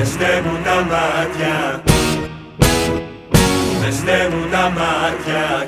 με στέλνουν τα μάτια. Με στέλνουν τα μάτια.